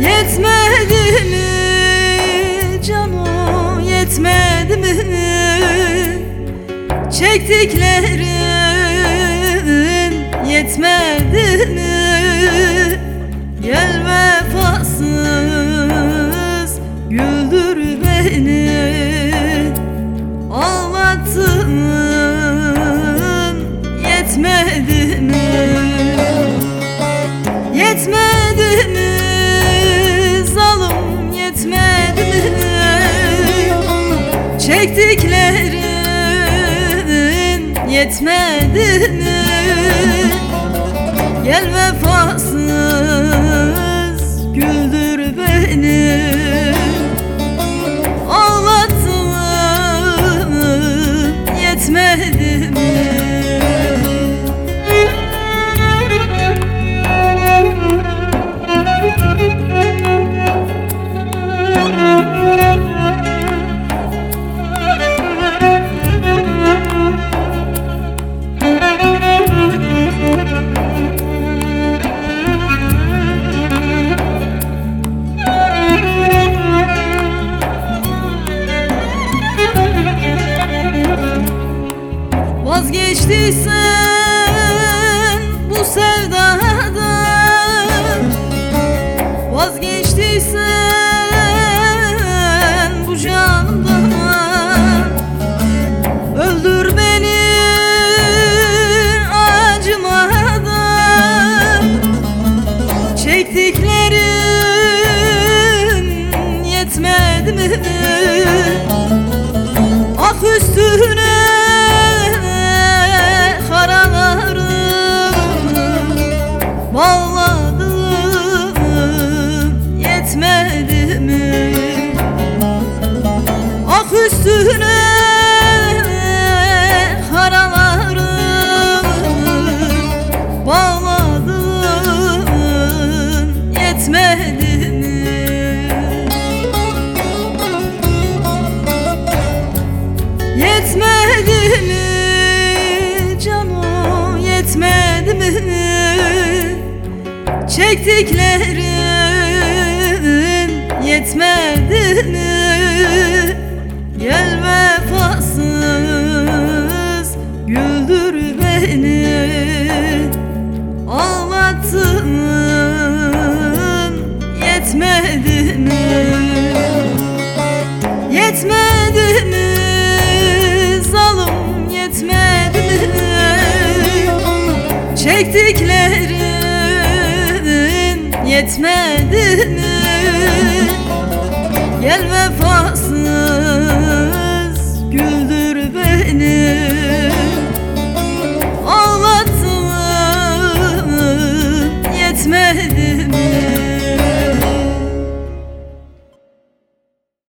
yetmedi mi canım yetmedi mi? Çektiklerin yetmedi mi Çektiklerin yetmedi mi Vazgeçtiysen bu sevdadan Vazgeçtiysen bu canımdan Öldür beni acımadan Çektiklerim yetmedi mi? Üstüne karalarım Bağladım yetmedi mi? Yetmedi mi canım yetmedi mi Çektiklerin yetmedi mi Gel vefasız güldür beni. Ağlattın yetmedi mi? Yetmedi mi? Zalim yetmedi mi? Çektiklerin yetmedi mi